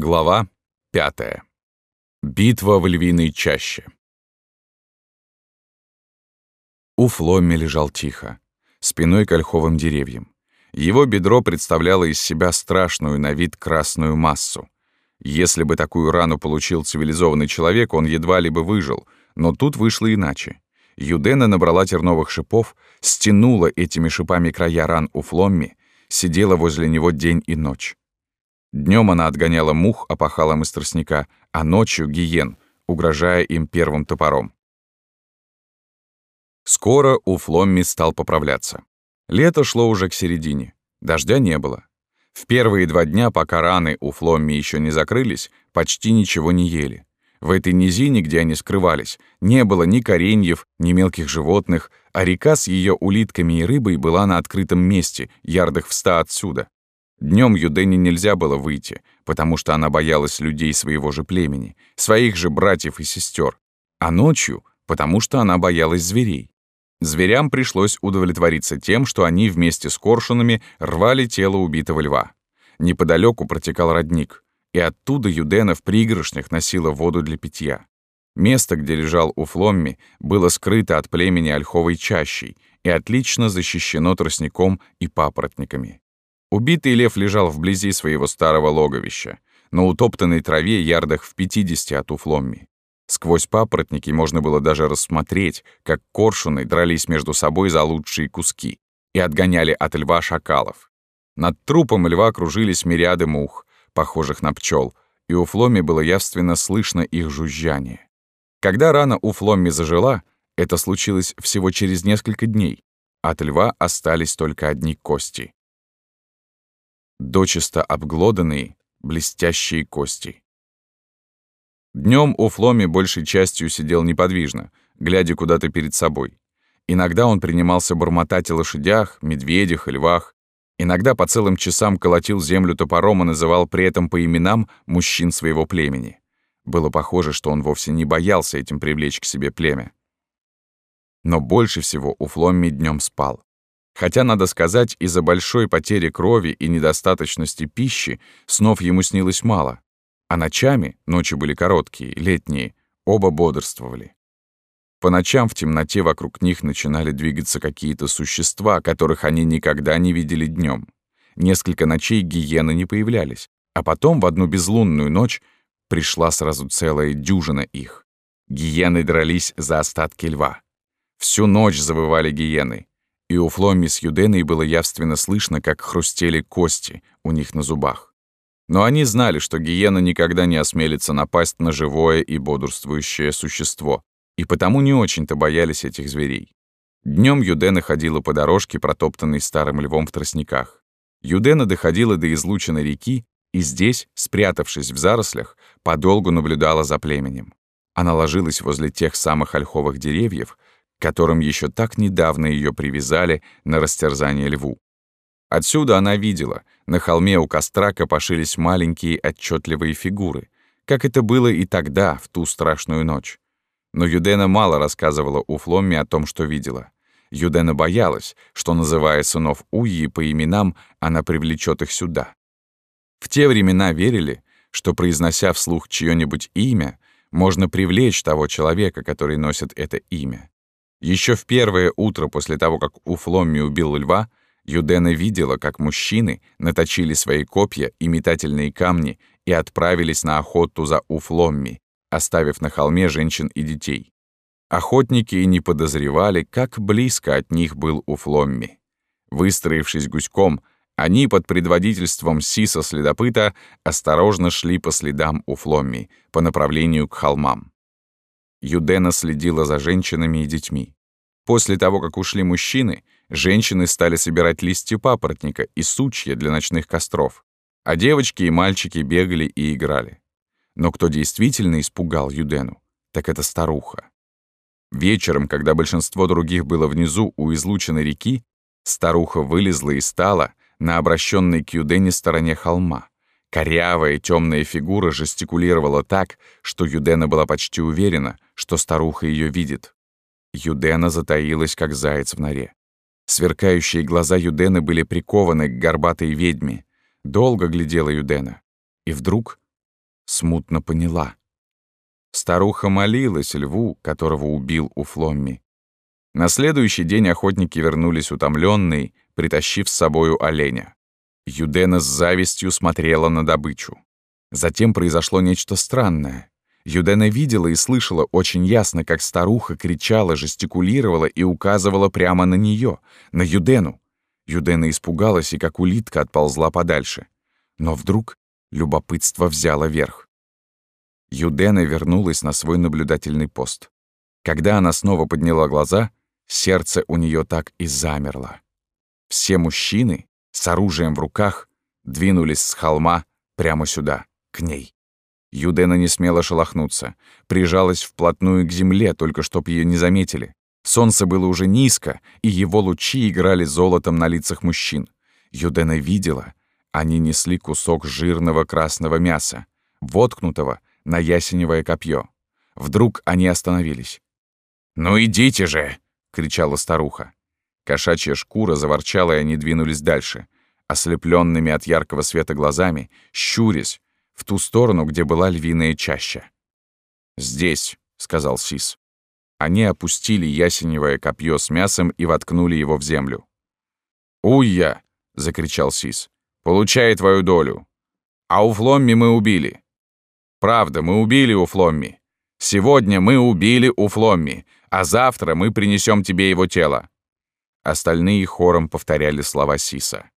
Глава 5. Битва в львиной чаще. У Фломми лежал тихо, спиной к ольховым деревьям. Его бедро представляло из себя страшную на вид красную массу. Если бы такую рану получил цивилизованный человек, он едва ли бы выжил, но тут вышло иначе. Юдена набрала терновых шипов, стянула этими шипами края ран у Фломми, сидела возле него день и ночь. Днем она отгоняла мух опахалом из тростника, а ночью — гиен, угрожая им первым топором. Скоро у Фломми стал поправляться. Лето шло уже к середине. Дождя не было. В первые два дня, пока раны у Фломми еще не закрылись, почти ничего не ели. В этой низине, где они скрывались, не было ни кореньев, ни мелких животных, а река с ее улитками и рыбой была на открытом месте, ярдах в ста отсюда. Днем Юдене нельзя было выйти, потому что она боялась людей своего же племени, своих же братьев и сестер, а ночью, потому что она боялась зверей. Зверям пришлось удовлетвориться тем, что они вместе с коршунами рвали тело убитого льва. Неподалеку протекал родник, и оттуда Юдена в пригоршнях носила воду для питья. Место, где лежал у Фломми, было скрыто от племени ольховой чащей и отлично защищено тростником и папоротниками. Убитый лев лежал вблизи своего старого логовища, на утоптанной траве ярдах в 50 от Уфломми. Сквозь папоротники можно было даже рассмотреть, как коршуны дрались между собой за лучшие куски и отгоняли от льва шакалов. Над трупом льва кружились мириады мух, похожих на пчел, и у Фломми было явственно слышно их жужжание. Когда рана у Фломми зажила, это случилось всего через несколько дней. От льва остались только одни кости дочисто обглоданные, блестящие кости. Днем у Фломи большей частью сидел неподвижно, глядя куда-то перед собой. Иногда он принимался бормотать о лошадях, медведях и львах, иногда по целым часам колотил землю топором и называл при этом по именам мужчин своего племени. Было похоже, что он вовсе не боялся этим привлечь к себе племя. Но больше всего у Фломми днем спал. Хотя, надо сказать, из-за большой потери крови и недостаточности пищи снов ему снилось мало. А ночами, ночи были короткие, летние, оба бодрствовали. По ночам в темноте вокруг них начинали двигаться какие-то существа, которых они никогда не видели днем. Несколько ночей гиены не появлялись, а потом в одну безлунную ночь пришла сразу целая дюжина их. Гиены дрались за остатки льва. Всю ночь завывали гиены, и у Фломми с Юденой было явственно слышно, как хрустели кости у них на зубах. Но они знали, что гиена никогда не осмелится напасть на живое и бодрствующее существо, и потому не очень-то боялись этих зверей. Днем Юдена ходила по дорожке, протоптанной старым львом в тростниках. Юдена доходила до излученной реки и здесь, спрятавшись в зарослях, подолгу наблюдала за племенем. Она ложилась возле тех самых ольховых деревьев, которым еще так недавно ее привязали на растерзание льву. Отсюда она видела, на холме у костра копошились маленькие отчетливые фигуры, как это было и тогда, в ту страшную ночь. Но Юдена мало рассказывала у Фломми о том, что видела. Юдена боялась, что, называя сынов Уйи по именам, она привлечет их сюда. В те времена верили, что, произнося вслух чье-нибудь имя, можно привлечь того человека, который носит это имя. Еще в первое утро после того, как Уфломми убил льва, Юдена видела, как мужчины наточили свои копья и метательные камни и отправились на охоту за Уфломми, оставив на холме женщин и детей. Охотники и не подозревали, как близко от них был Уфломми. Выстроившись гуськом, они под предводительством Сиса-следопыта осторожно шли по следам Уфломми по направлению к холмам. Юдена следила за женщинами и детьми. После того, как ушли мужчины, женщины стали собирать листья папоротника и сучья для ночных костров, а девочки и мальчики бегали и играли. Но кто действительно испугал Юдену, так это старуха. Вечером, когда большинство других было внизу у излученной реки, старуха вылезла и стала на обращенной к Юдене стороне холма. Корявая темная фигура жестикулировала так, что Юдена была почти уверена, что старуха ее видит. Юдена затаилась, как заяц в норе. Сверкающие глаза Юдены были прикованы к горбатой ведьме. Долго глядела Юдена. И вдруг смутно поняла. Старуха молилась льву, которого убил у Фломми. На следующий день охотники вернулись утомленные, притащив с собою оленя. Юдена с завистью смотрела на добычу. Затем произошло нечто странное. Юдена видела и слышала очень ясно, как старуха кричала, жестикулировала и указывала прямо на нее, на Юдену. Юдена испугалась и как улитка отползла подальше. Но вдруг любопытство взяло верх. Юдена вернулась на свой наблюдательный пост. Когда она снова подняла глаза, сердце у нее так и замерло. Все мужчины с оружием в руках двинулись с холма прямо сюда, к ней. Юдена не смела шелохнуться, прижалась вплотную к земле, только чтоб ее не заметили. Солнце было уже низко, и его лучи играли золотом на лицах мужчин. Юдена видела, они несли кусок жирного красного мяса, воткнутого на ясеневое копье. Вдруг они остановились. «Ну идите же!» — кричала старуха. Кошачья шкура заворчала, и они двинулись дальше, ослепленными от яркого света глазами, щурясь, в ту сторону, где была львиная чаща. «Здесь», — сказал Сис. Они опустили ясеневое копье с мясом и воткнули его в землю. «Уйя!» — закричал Сис. «Получай твою долю. А у Фломми мы убили. Правда, мы убили у Фломми. Сегодня мы убили у Фломми, а завтра мы принесем тебе его тело». Остальные хором повторяли слова Сиса.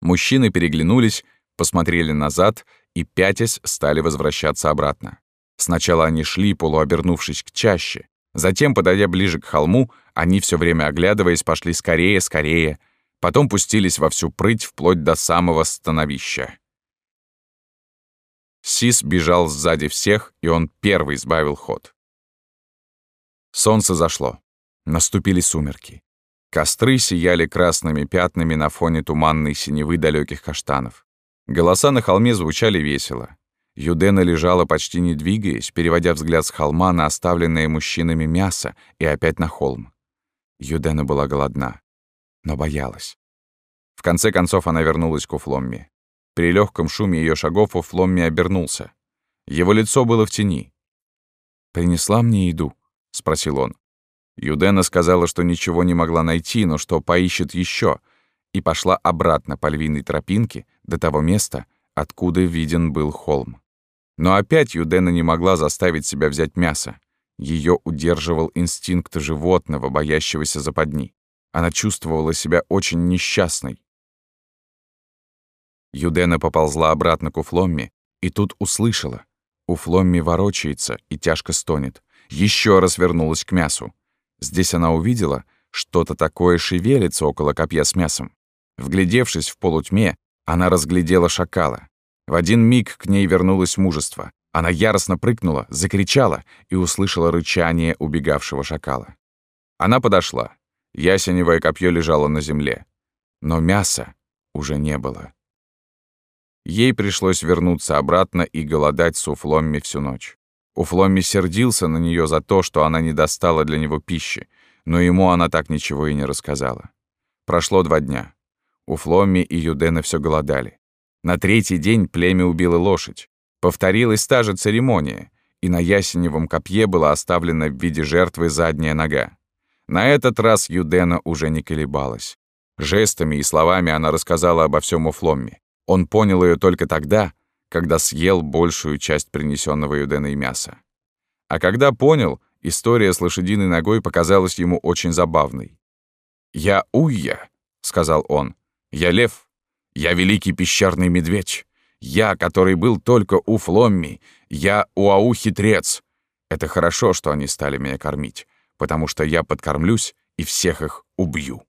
Мужчины переглянулись, посмотрели назад и, пятясь, стали возвращаться обратно. Сначала они шли, полуобернувшись к чаще. Затем, подойдя ближе к холму, они все время оглядываясь, пошли скорее, скорее. Потом пустились во всю прыть вплоть до самого становища. Сис бежал сзади всех, и он первый сбавил ход. Солнце зашло. Наступили сумерки. Костры сияли красными пятнами на фоне туманной синевы далеких каштанов. Голоса на холме звучали весело. Юдена лежала почти не двигаясь, переводя взгляд с холма на оставленное мужчинами мясо и опять на холм. Юдена была голодна, но боялась. В конце концов она вернулась к Уфломме. При легком шуме ее шагов Уфломме обернулся. Его лицо было в тени. «Принесла мне еду?» — спросил он. Юдена сказала, что ничего не могла найти, но что поищет еще, и пошла обратно по львиной тропинке до того места, откуда виден был холм. Но опять Юдена не могла заставить себя взять мясо. Ее удерживал инстинкт животного, боящегося западни. Она чувствовала себя очень несчастной. Юдена поползла обратно к Уфломме и тут услышала. Уфломми ворочается и тяжко стонет. Еще раз вернулась к мясу. Здесь она увидела, что-то такое шевелится около копья с мясом. Вглядевшись в полутьме, она разглядела шакала. В один миг к ней вернулось мужество. Она яростно прыгнула, закричала и услышала рычание убегавшего шакала. Она подошла. Ясеневое копье лежало на земле. Но мяса уже не было. Ей пришлось вернуться обратно и голодать с Уфломми всю ночь. Уфломми сердился на нее за то, что она не достала для него пищи, но ему она так ничего и не рассказала. Прошло два дня. Уфломми и Юдена все голодали. На третий день племя убило лошадь. Повторилась та же церемония, и на ясеневом копье была оставлена в виде жертвы задняя нога. На этот раз Юдена уже не колебалась. Жестами и словами она рассказала обо всем Уфломме. Он понял ее только тогда, когда съел большую часть принесенного Юденой мяса. А когда понял, история с лошадиной ногой показалась ему очень забавной. «Я Уйя», — сказал он, — «я лев, я великий пещерный медведь. Я, который был только у Фломми. Я Уау-хитрец. Это хорошо, что они стали меня кормить, потому что я подкормлюсь и всех их убью.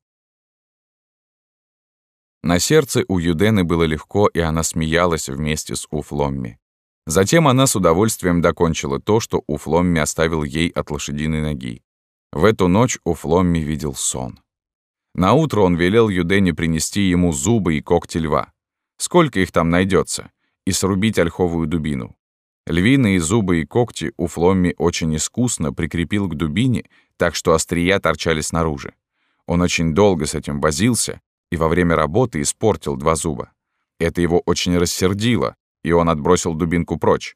На сердце у Юдены было легко, и она смеялась вместе с Уфломми. Затем она с удовольствием докончила то, что Уфломми оставил ей от лошадиной ноги. В эту ночь Уфломми видел сон. Наутро он велел Юдене принести ему зубы и когти льва. Сколько их там найдется, и срубить ольховую дубину. Львиные зубы и когти у Фломми очень искусно прикрепил к дубине, так что острия торчали снаружи. Он очень долго с этим возился и во время работы испортил два зуба. Это его очень рассердило, и он отбросил дубинку прочь.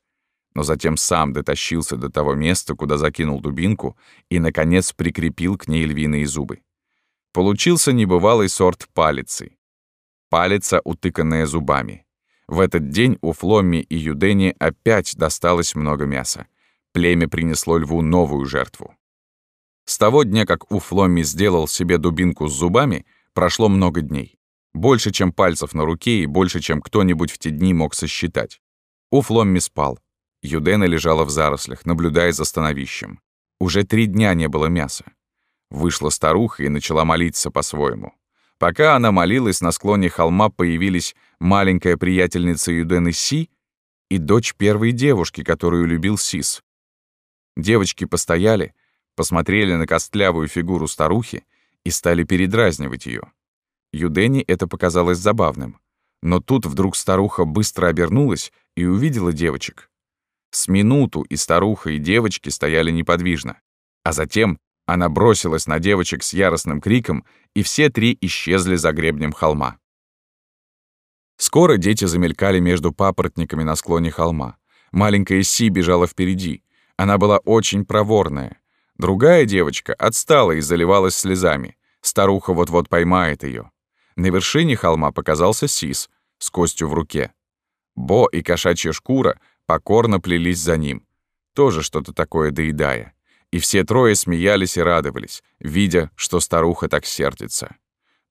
Но затем сам дотащился до того места, куда закинул дубинку, и, наконец, прикрепил к ней львиные зубы. Получился небывалый сорт палицы. Палица, утыканная зубами. В этот день у Фломми и Юдени опять досталось много мяса. Племя принесло льву новую жертву. С того дня, как у Фломми сделал себе дубинку с зубами, прошло много дней. Больше, чем пальцев на руке, и больше, чем кто-нибудь в те дни мог сосчитать. У Фломми спал. Юдена лежала в зарослях, наблюдая за становищем. Уже три дня не было мяса. Вышла старуха и начала молиться по-своему. Пока она молилась, на склоне холма появились маленькая приятельница Юдены Си и дочь первой девушки, которую любил Сис. Девочки постояли, посмотрели на костлявую фигуру старухи и стали передразнивать ее. Юдене это показалось забавным. Но тут вдруг старуха быстро обернулась и увидела девочек. С минуту и старуха, и девочки стояли неподвижно. А затем она бросилась на девочек с яростным криком, и все три исчезли за гребнем холма. Скоро дети замелькали между папоротниками на склоне холма. Маленькая Си бежала впереди. Она была очень проворная. Другая девочка отстала и заливалась слезами. Старуха вот-вот поймает ее. На вершине холма показался Сис с костью в руке. Бо и кошачья шкура покорно плелись за ним, тоже что-то такое доедая. И все трое смеялись и радовались, видя, что старуха так сердится.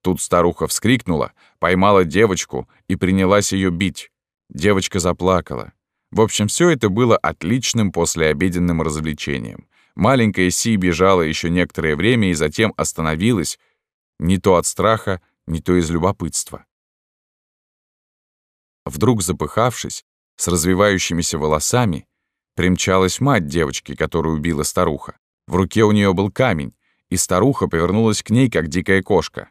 Тут старуха вскрикнула, поймала девочку и принялась ее бить. Девочка заплакала. В общем, все это было отличным послеобеденным развлечением. Маленькая Си бежала еще некоторое время и затем остановилась, не то от страха, не то из любопытства. Вдруг запыхавшись, с развивающимися волосами, Примчалась мать девочки, которую убила старуха. В руке у нее был камень, и старуха повернулась к ней, как дикая кошка.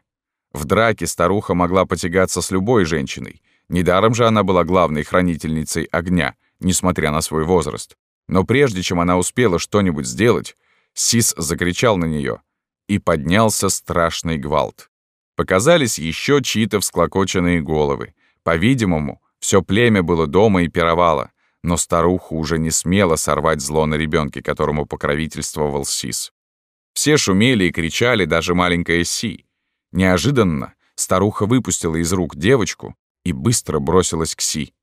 В драке старуха могла потягаться с любой женщиной. Недаром же она была главной хранительницей огня, несмотря на свой возраст. Но прежде чем она успела что-нибудь сделать, Сис закричал на нее, и поднялся страшный гвалт. Показались еще чьи-то всклокоченные головы. По-видимому, все племя было дома и пировало но старуха уже не смела сорвать зло на ребенке, которому покровительствовал Сис. Все шумели и кричали, даже маленькая Си. Неожиданно старуха выпустила из рук девочку и быстро бросилась к Си.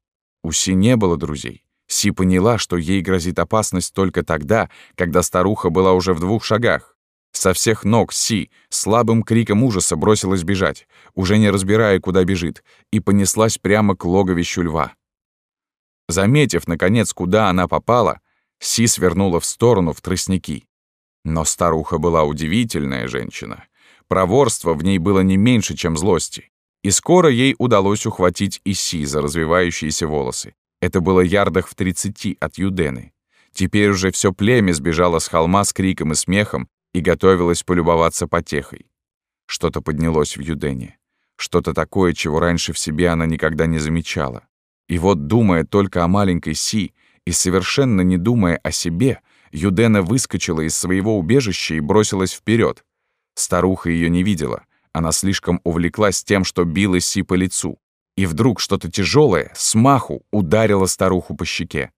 У Си не было друзей. Си поняла, что ей грозит опасность только тогда, когда старуха была уже в двух шагах. Со всех ног Си слабым криком ужаса бросилась бежать, уже не разбирая, куда бежит, и понеслась прямо к логовищу льва. Заметив, наконец, куда она попала, Си свернула в сторону в тростники. Но старуха была удивительная женщина. Проворство в ней было не меньше, чем злости. И скоро ей удалось ухватить и Си за развивающиеся волосы. Это было ярдах в тридцати от Юдены. Теперь уже все племя сбежало с холма с криком и смехом и готовилось полюбоваться потехой. Что-то поднялось в Юдене. Что-то такое, чего раньше в себе она никогда не замечала. И вот, думая только о маленькой Си и совершенно не думая о себе, Юдена выскочила из своего убежища и бросилась вперед. Старуха ее не видела. Она слишком увлеклась тем, что била Си по лицу. И вдруг что-то тяжелое, смаху, ударило старуху по щеке.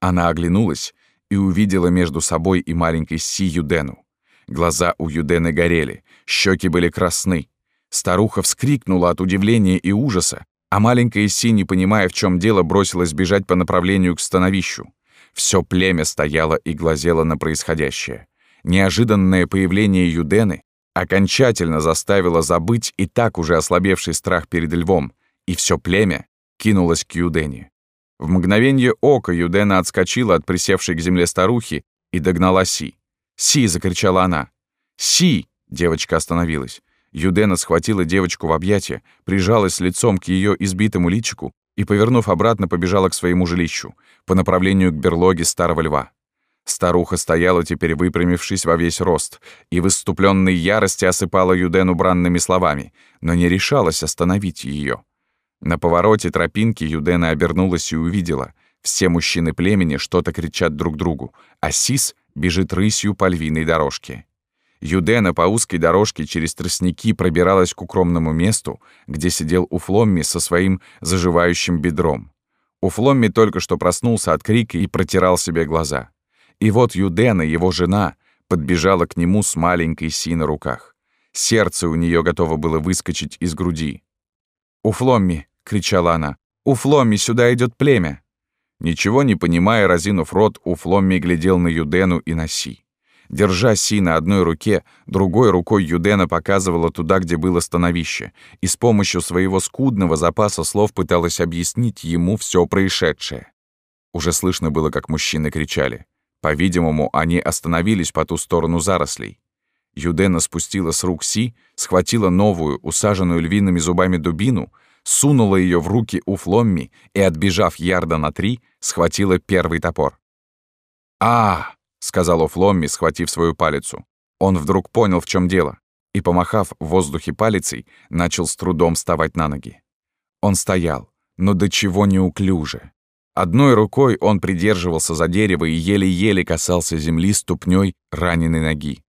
Она оглянулась и увидела между собой и маленькой Си Юдену. Глаза у Юдены горели, щеки были красны. Старуха вскрикнула от удивления и ужаса, а маленькая Си, не понимая, в чем дело, бросилась бежать по направлению к становищу. Все племя стояло и глазело на происходящее. Неожиданное появление Юдены окончательно заставило забыть и так уже ослабевший страх перед львом, и все племя кинулось к Юдене. В мгновение ока Юдена отскочила от присевшей к земле старухи и догнала Си. «Си!» — закричала она. «Си!» — девочка остановилась. Юдена схватила девочку в объятия, прижалась лицом к ее избитому личику и, повернув обратно, побежала к своему жилищу, по направлению к берлоге старого льва. Старуха стояла теперь выпрямившись во весь рост, и в исступленной ярости осыпала Юдену бранными словами, но не решалась остановить ее. На повороте тропинки Юдена обернулась и увидела. Все мужчины племени что-то кричат друг другу, а Сис бежит рысью по львиной дорожке. Юдена по узкой дорожке через тростники пробиралась к укромному месту, где сидел Уфломми со своим заживающим бедром. Уфломми только что проснулся от крика и протирал себе глаза. И вот Юдена, его жена, подбежала к нему с маленькой Си на руках. Сердце у нее готово было выскочить из груди. «Уфломми!» — кричала она. «Уфломми, сюда идет племя!» Ничего не понимая, разинув рот, Уфломми глядел на Юдену и на Си. Держа Си на одной руке, другой рукой Юдена показывала туда, где было становище, и с помощью своего скудного запаса слов пыталась объяснить ему все происшедшее. Уже слышно было, как мужчины кричали. По-видимому, они остановились по ту сторону зарослей. Юдена спустила с рук Си, схватила новую, усаженную львиными зубами дубину, сунула ее в руки у Фломми и, отбежав ярда на три, схватила первый топор. а — сказал Офломми, схватив свою палицу. Он вдруг понял, в чем дело, и, помахав в воздухе палицей, начал с трудом вставать на ноги. Он стоял, но до чего неуклюже. Одной рукой он придерживался за дерево и еле-еле касался земли ступней раненой ноги.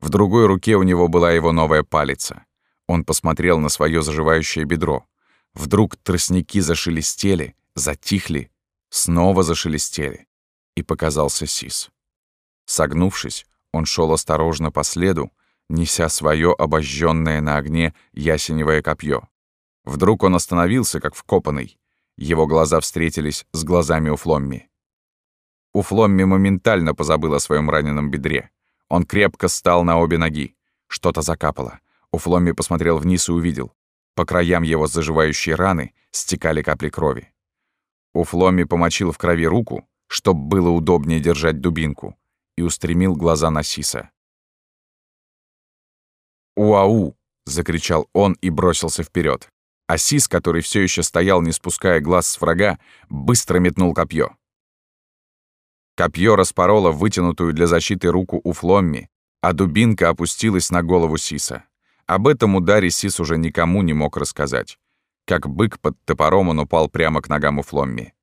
В другой руке у него была его новая палица. Он посмотрел на свое заживающее бедро. Вдруг тростники зашелестели, затихли, снова зашелестели, и показался Сис. Согнувшись, он шел осторожно по следу, неся свое обожженное на огне ясеневое копье. Вдруг он остановился, как вкопанный. Его глаза встретились с глазами у Фломми. У Фломми моментально позабыл о своем раненом бедре. Он крепко стал на обе ноги. Что-то закапало. У Фломми посмотрел вниз и увидел. По краям его заживающей раны стекали капли крови. У Фломми помочил в крови руку, чтобы было удобнее держать дубинку, и устремил глаза на Сиса. «Уау!» — закричал он и бросился вперед. А Сис, который все еще стоял, не спуская глаз с врага, быстро метнул копье. Копье распороло вытянутую для защиты руку у Фломми, а дубинка опустилась на голову Сиса. Об этом ударе Сис уже никому не мог рассказать. Как бык под топором он упал прямо к ногам у Фломми.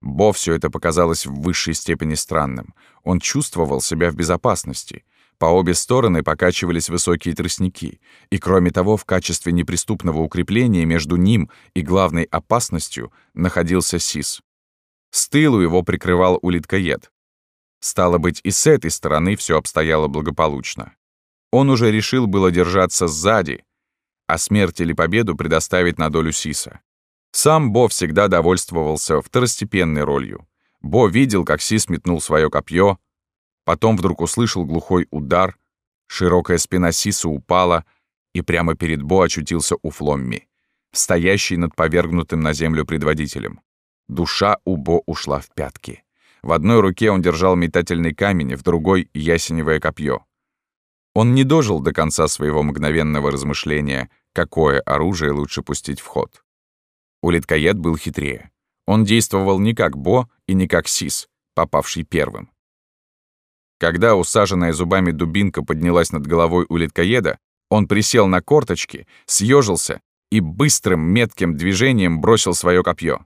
Бо все это показалось в высшей степени странным. Он чувствовал себя в безопасности. По обе стороны покачивались высокие тростники, и, кроме того, в качестве неприступного укрепления между ним и главной опасностью находился Сис. С тылу его прикрывал улиткоед. Стало быть, и с этой стороны все обстояло благополучно. Он уже решил было держаться сзади, а смерть или победу предоставить на долю Сиса. Сам Бо всегда довольствовался второстепенной ролью. Бо видел, как Сис метнул свое копье, потом вдруг услышал глухой удар, широкая спина Сиса упала, и прямо перед Бо очутился у Фломми, стоящий над повергнутым на землю предводителем. Душа у Бо ушла в пятки. В одной руке он держал метательный камень, в другой — ясеневое копье. Он не дожил до конца своего мгновенного размышления, какое оружие лучше пустить в ход. Улиткоед был хитрее. Он действовал не как Бо и не как Сис, попавший первым. Когда усаженная зубами дубинка поднялась над головой улиткоеда, он присел на корточки, съежился и быстрым метким движением бросил свое копье.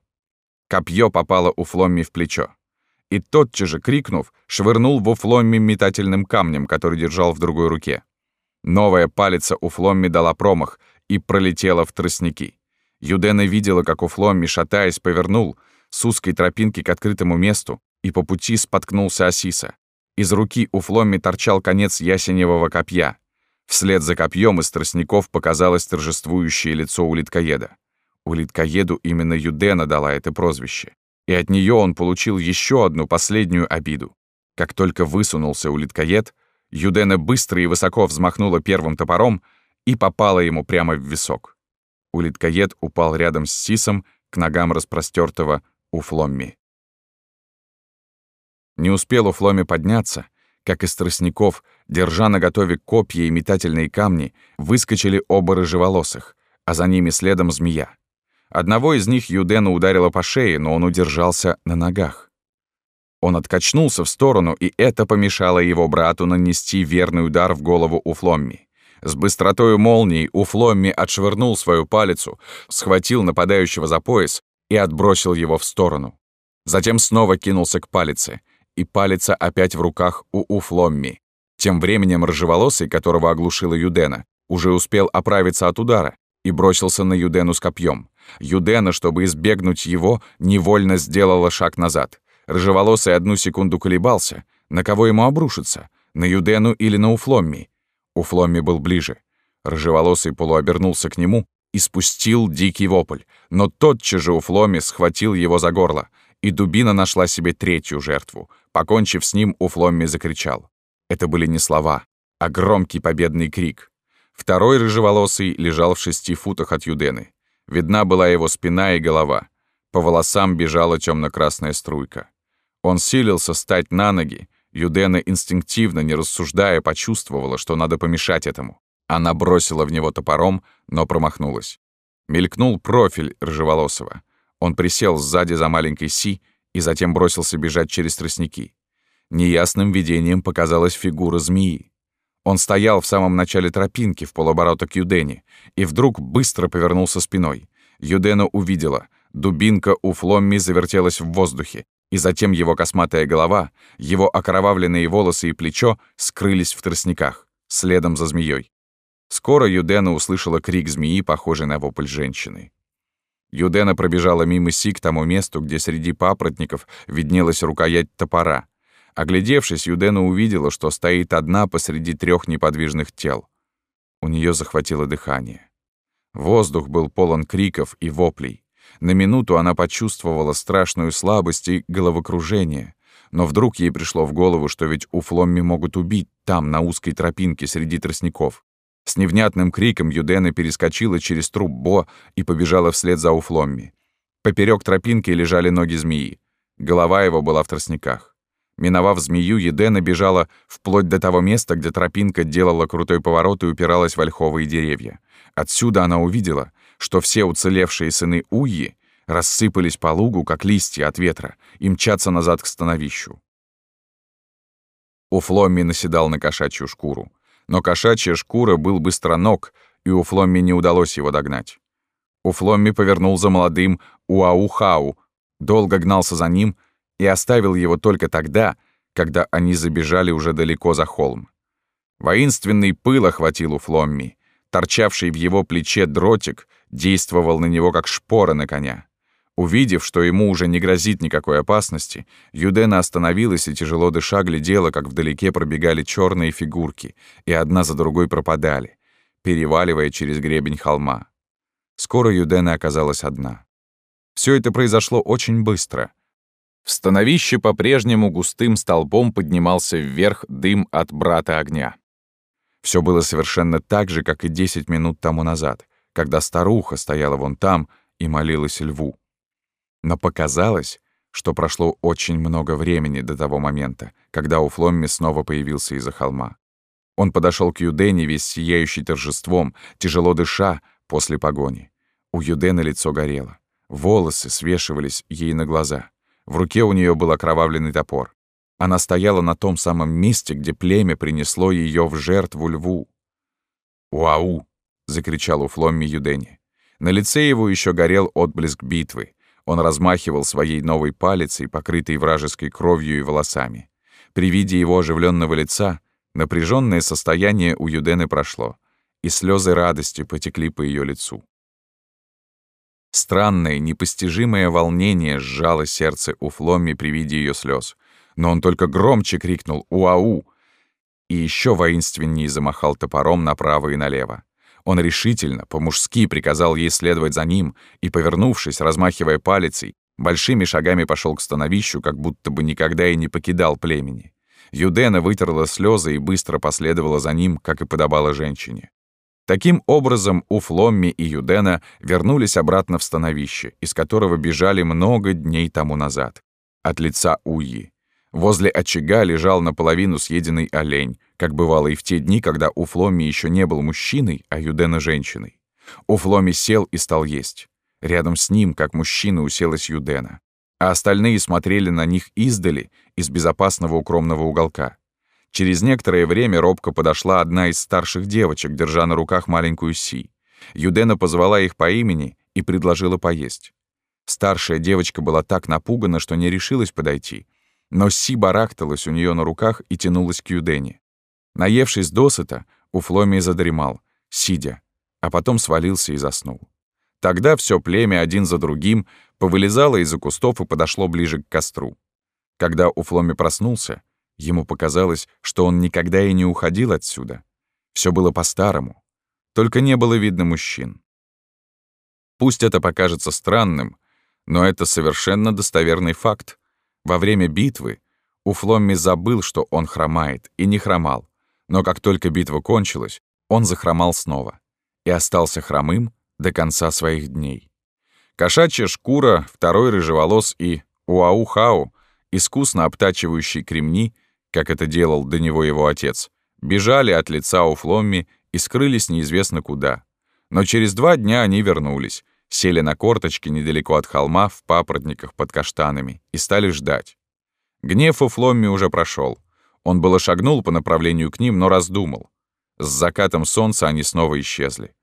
Копье попало у Фломми в плечо. И тотчас же, крикнув, швырнул в Уфломми метательным камнем, который держал в другой руке. Новая палица у Фломми дала промах и пролетела в тростники. Юдена видела, как Уфломми, шатаясь, повернул с узкой тропинки к открытому месту и по пути споткнулся Асиса. Из руки Уфломми торчал конец ясеневого копья. Вслед за копьем из тростников показалось торжествующее лицо улиткоеда. Улиткоеду именно Юдена дала это прозвище. И от нее он получил еще одну последнюю обиду. Как только высунулся улиткоед, Юдена быстро и высоко взмахнула первым топором и попала ему прямо в висок. Улиткоед упал рядом с Сисом к ногам распростертого Уфломми. Не успел Уфломми подняться, как из тростников, держа наготове копья и метательные камни, выскочили оба рыжеволосых, а за ними следом змея. Одного из них Юдена ударила по шее, но он удержался на ногах. Он откачнулся в сторону, и это помешало его брату нанести верный удар в голову Уфломми. С быстротою молнии Уфломми отшвырнул свою палицу, схватил нападающего за пояс и отбросил его в сторону. Затем снова кинулся к палице, и палица опять в руках у Уфломми. Тем временем рыжеволосый, которого оглушила Юдена, уже успел оправиться от удара и бросился на Юдену с копьем. Юдена, чтобы избегнуть его, невольно сделала шаг назад. Рыжеволосый одну секунду колебался, на кого ему обрушиться, на Юдену или на Уфломми. Уфломми был ближе. Рыжеволосый полуобернулся к нему и спустил дикий вопль, но тотчас же Уфломми схватил его за горло, и дубина нашла себе третью жертву. Покончив с ним, Уфломми закричал. Это были не слова, а громкий победный крик. Второй рыжеволосый лежал в шести футах от Юдены. Видна была его спина и голова. По волосам бежала темно-красная струйка. Он силился стать на ноги. Юдена инстинктивно, не рассуждая, почувствовала, что надо помешать этому. Она бросила в него топором, но промахнулась. Мелькнул профиль рыжеволосого. Он присел сзади за маленькой Си и затем бросился бежать через тростники. Неясным видением показалась фигура змеи. Он стоял в самом начале тропинки в полоборота к Юдене и вдруг быстро повернулся спиной. Юдена увидела. Дубинка у Фломми завертелась в воздухе, и затем его косматая голова, его окровавленные волосы и плечо скрылись в тростниках, следом за змеей. Скоро Юдена услышала крик змеи, похожий на вопль женщины. Юдена пробежала мимо Си к тому месту, где среди папоротников виднелась рукоять топора — Оглядевшись, Юдена увидела, что стоит одна посреди трех неподвижных тел. У нее захватило дыхание. Воздух был полон криков и воплей. На минуту она почувствовала страшную слабость и головокружение. Но вдруг ей пришло в голову, что ведь у Фломми могут убить там, на узкой тропинке среди тростников. С невнятным криком Юдена перескочила через труп Бо и побежала вслед за Уфломми. Поперек тропинки лежали ноги змеи. Голова его была в тростниках. Миновав змею, Едена бежала вплоть до того места, где тропинка делала крутой поворот и упиралась в ольховые деревья. Отсюда она увидела, что все уцелевшие сыны Уйи рассыпались по лугу, как листья от ветра, и мчатся назад к становищу. Уфломми наседал на кошачью шкуру. Но кошачья шкура был быстроног, и Уфломми не удалось его догнать. Уфломми повернул за молодым Уаухау, долго гнался за ним — и оставил его только тогда, когда они забежали уже далеко за холм. Воинственный пыл охватил у Фломми. Торчавший в его плече дротик действовал на него как шпора на коня. Увидев, что ему уже не грозит никакой опасности, Юдена остановилась и, тяжело дыша, глядела, как вдалеке пробегали черные фигурки, и одна за другой пропадали, переваливая через гребень холма. Скоро Юдена оказалась одна. Все это произошло очень быстро — в становище по-прежнему густым столбом поднимался вверх дым от брата огня. Все было совершенно так же, как и десять минут тому назад, когда старуха стояла вон там и молилась льву. Но показалось, что прошло очень много времени до того момента, когда у Фломми снова появился из-за холма. Он подошел к Юдене, весь сияющий торжеством, тяжело дыша после погони. У Юдены лицо горело. Волосы свешивались ей на глаза. В руке у нее был окровавленный топор. Она стояла на том самом месте, где племя принесло ее в жертву льву. «Уау!» — закричал у Фломми Юдени. На лице его еще горел отблеск битвы. Он размахивал своей новой палицей, покрытой вражеской кровью и волосами. При виде его оживленного лица напряженное состояние у Юдены прошло, и слезы радости потекли по ее лицу. Странное, непостижимое волнение сжало сердце у Фломми при виде ее слез. Но он только громче крикнул «Уау!» и еще воинственнее замахал топором направо и налево. Он решительно, по-мужски приказал ей следовать за ним и, повернувшись, размахивая палицей, большими шагами пошел к становищу, как будто бы никогда и не покидал племени. Юдена вытерла слезы и быстро последовала за ним, как и подобало женщине. Таким образом, у Фломми и Юдена вернулись обратно в становище, из которого бежали много дней тому назад, от лица Уи. Возле очага лежал наполовину съеденный олень, как бывало и в те дни, когда у Фломми еще не был мужчиной, а Юдена — женщиной. У Фломми сел и стал есть. Рядом с ним, как мужчина, уселась Юдена. А остальные смотрели на них издали, из безопасного укромного уголка. Через некоторое время робко подошла одна из старших девочек, держа на руках маленькую Си. Юдена позвала их по имени и предложила поесть. Старшая девочка была так напугана, что не решилась подойти. Но Си барахталась у нее на руках и тянулась к Юдене. Наевшись досыта, Уфломий задремал, сидя, а потом свалился и заснул. Тогда все племя один за другим повылезало из-за кустов и подошло ближе к костру. Когда Уфломи проснулся, ему показалось, что он никогда и не уходил отсюда. Все было по-старому, только не было видно мужчин. Пусть это покажется странным, но это совершенно достоверный факт. Во время битвы Уфломми забыл, что он хромает, и не хромал. Но как только битва кончилась, он захромал снова и остался хромым до конца своих дней. Кошачья шкура, второй рыжеволос и Уаухау, искусно обтачивающий кремни, как это делал до него его отец, бежали от лица Уфломми и скрылись неизвестно куда. Но через два дня они вернулись, сели на корточки недалеко от холма в папоротниках под каштанами и стали ждать. Гнев у Фломми уже прошел. Он было шагнул по направлению к ним, но раздумал. С закатом солнца они снова исчезли.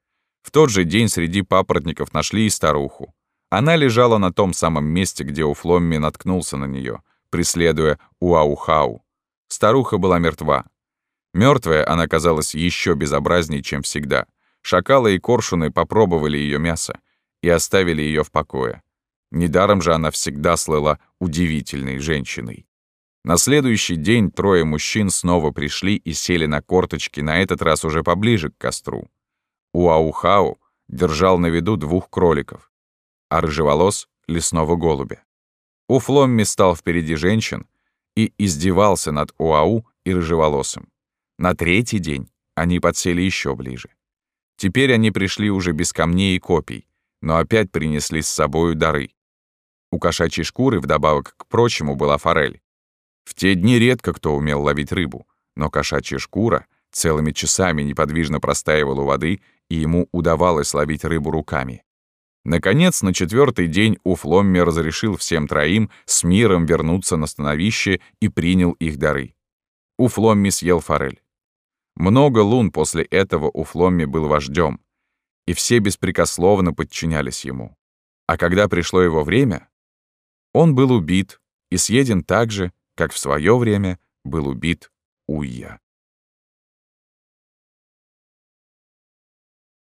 В тот же день среди папоротников нашли и старуху. Она лежала на том самом месте, где у Фломми наткнулся на нее, преследуя Уаухау. Старуха была мертва. Мертвая она казалась еще безобразней, чем всегда. Шакалы и коршуны попробовали ее мясо и оставили ее в покое. Недаром же она всегда слыла удивительной женщиной. На следующий день трое мужчин снова пришли и сели на корточки, на этот раз уже поближе к костру. Уаухау держал на виду двух кроликов, а рыжеволос — лесного голубя. Уфломми стал впереди женщин и издевался над Уау и рыжеволосым. На третий день они подсели еще ближе. Теперь они пришли уже без камней и копий, но опять принесли с собою дары. У кошачьей шкуры вдобавок к прочему была форель. В те дни редко кто умел ловить рыбу, но кошачья шкура целыми часами неподвижно простаивала у воды, и ему удавалось ловить рыбу руками. Наконец, на четвертый день Уфломми разрешил всем троим с миром вернуться на становище и принял их дары. Уфломми съел форель. Много лун после этого Уфломми был вождем, и все беспрекословно подчинялись ему. А когда пришло его время, он был убит и съеден так же, как в свое время был убит Уйя.